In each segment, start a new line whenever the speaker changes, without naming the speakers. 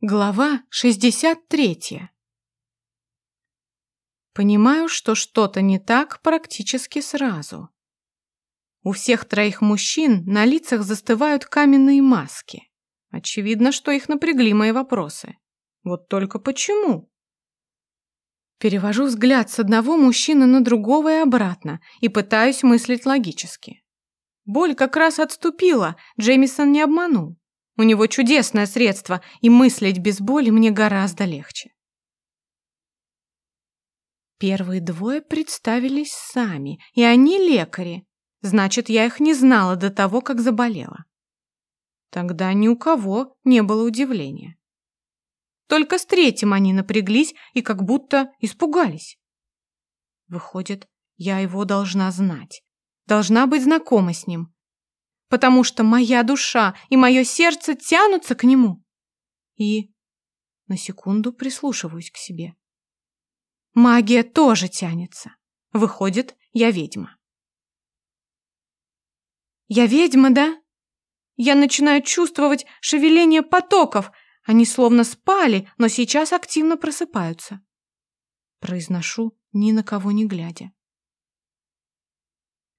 Глава 63. Понимаю, что что-то не так практически сразу. У всех троих мужчин на лицах застывают каменные маски. Очевидно, что их напрягли мои вопросы. Вот только почему? Перевожу взгляд с одного мужчины на другого и обратно и пытаюсь мыслить логически. Боль как раз отступила, Джеймисон не обманул. У него чудесное средство, и мыслить без боли мне гораздо легче. Первые двое представились сами, и они лекари. Значит, я их не знала до того, как заболела. Тогда ни у кого не было удивления. Только с третьим они напряглись и как будто испугались. Выходит, я его должна знать, должна быть знакома с ним, потому что моя душа и мое сердце тянутся к нему. И на секунду прислушиваюсь к себе. Магия тоже тянется. Выходит, я ведьма. Я ведьма, да? Я начинаю чувствовать шевеление потоков. Они словно спали, но сейчас активно просыпаются. Произношу, ни на кого не глядя.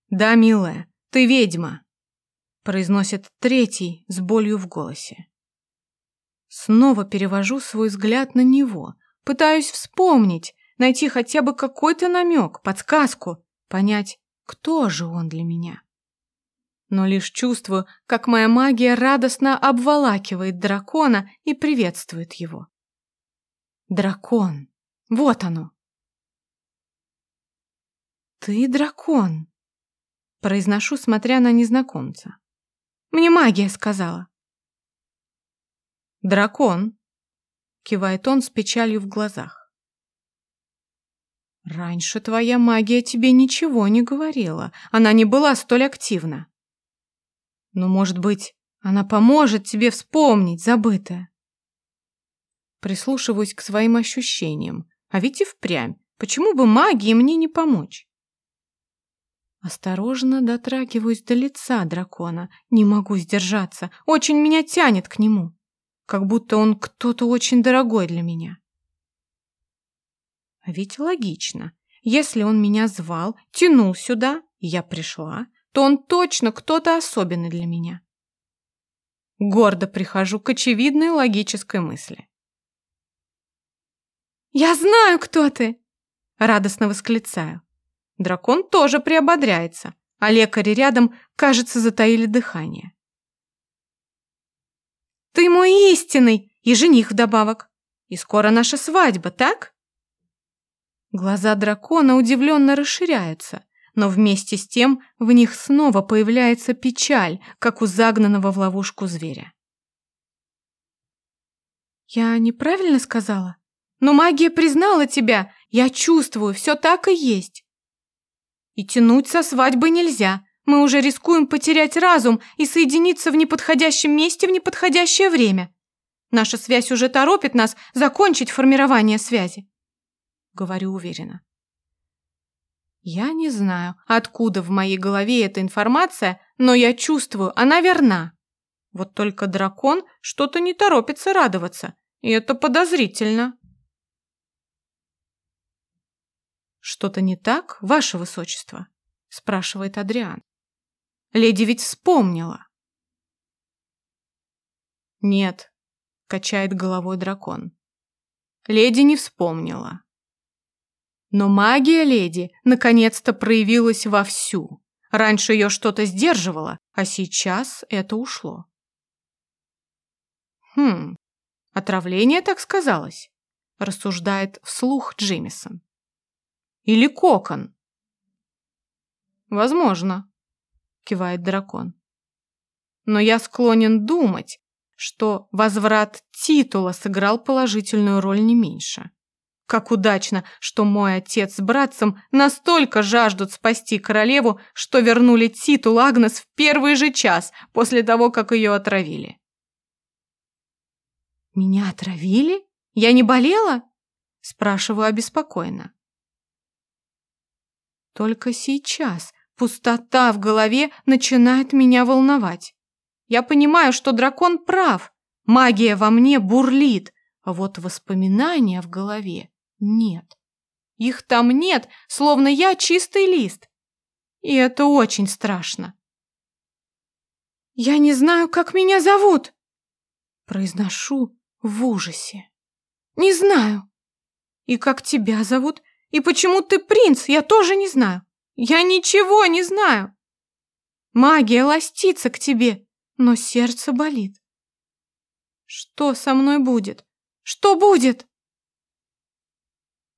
Да, милая, ты ведьма произносит третий с болью в голосе. Снова перевожу свой взгляд на него, пытаюсь вспомнить, найти хотя бы какой-то намек, подсказку, понять, кто же он для меня. Но лишь чувствую, как моя магия радостно обволакивает дракона и приветствует его. Дракон. Вот оно. Ты дракон. Произношу, смотря на незнакомца. Мне магия сказала. Дракон, кивает он с печалью в глазах. Раньше твоя магия тебе ничего не говорила. Она не была столь активна. Но, может быть, она поможет тебе вспомнить забытое. Прислушиваюсь к своим ощущениям. А ведь и впрямь. Почему бы магии мне не помочь? Осторожно дотрагиваюсь до лица дракона. Не могу сдержаться. Очень меня тянет к нему. Как будто он кто-то очень дорогой для меня. А ведь логично. Если он меня звал, тянул сюда, я пришла, то он точно кто-то особенный для меня. Гордо прихожу к очевидной логической мысли. «Я знаю, кто ты!» Радостно восклицаю. Дракон тоже приободряется, а лекари рядом, кажется, затаили дыхание. «Ты мой истинный и жених вдобавок. И скоро наша свадьба, так?» Глаза дракона удивленно расширяются, но вместе с тем в них снова появляется печаль, как у загнанного в ловушку зверя. «Я неправильно сказала? Но магия признала тебя. Я чувствую, все так и есть. И тянуть со свадьбы нельзя. Мы уже рискуем потерять разум и соединиться в неподходящем месте в неподходящее время. Наша связь уже торопит нас закончить формирование связи. Говорю уверенно. Я не знаю, откуда в моей голове эта информация, но я чувствую, она верна. Вот только дракон что-то не торопится радоваться, и это подозрительно. «Что-то не так, ваше высочество?» – спрашивает Адриан. «Леди ведь вспомнила». «Нет», – качает головой дракон. «Леди не вспомнила». Но магия леди наконец-то проявилась вовсю. Раньше ее что-то сдерживало, а сейчас это ушло. «Хм, отравление так сказалось», – рассуждает вслух Джеймисон. Или кокон?» «Возможно», — кивает дракон. «Но я склонен думать, что возврат титула сыграл положительную роль не меньше. Как удачно, что мой отец с братцем настолько жаждут спасти королеву, что вернули титул Агнес в первый же час после того, как ее отравили. «Меня отравили? Я не болела?» Спрашиваю обеспокоенно. Только сейчас пустота в голове начинает меня волновать. Я понимаю, что дракон прав. Магия во мне бурлит, а вот воспоминания в голове нет. Их там нет, словно я чистый лист. И это очень страшно. «Я не знаю, как меня зовут!» Произношу в ужасе. «Не знаю!» «И как тебя зовут? И почему ты принц? Я тоже не знаю!» «Я ничего не знаю!» «Магия ластится к тебе, но сердце болит!» «Что со мной будет? Что будет?»